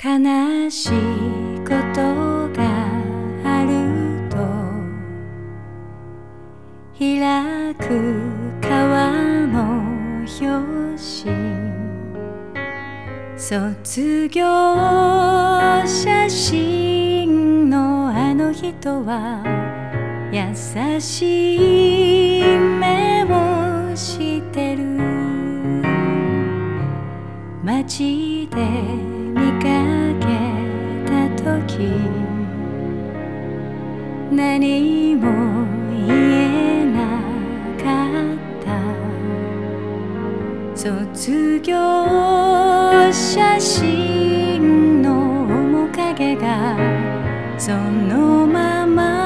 悲しいことがあると開く川の表紙。卒業写真のあの人は優しい目をしてる。街で時何も言えなかった。卒業写真の面影がそのまま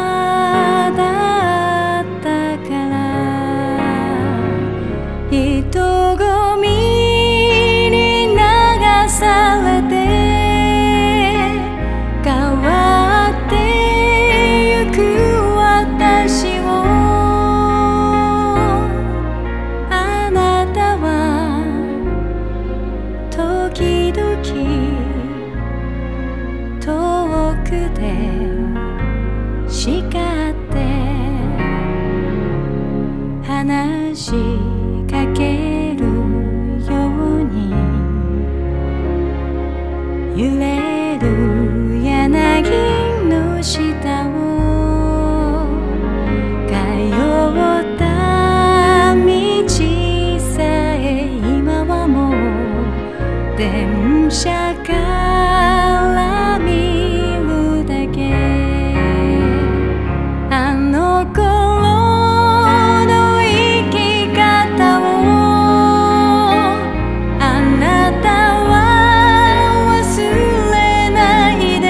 時々遠くで叱って話しかけ電車から見るだけ。あの頃の生き方をあなたは忘れないで。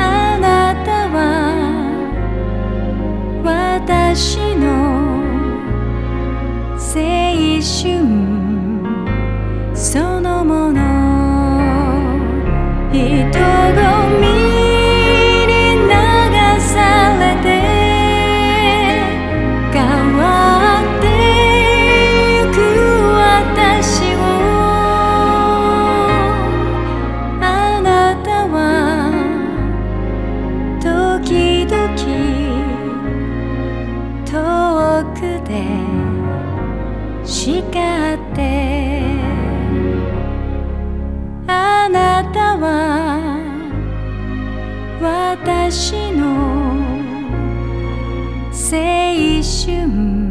あなたは私の青春。くて叱って。あなたは私の青春。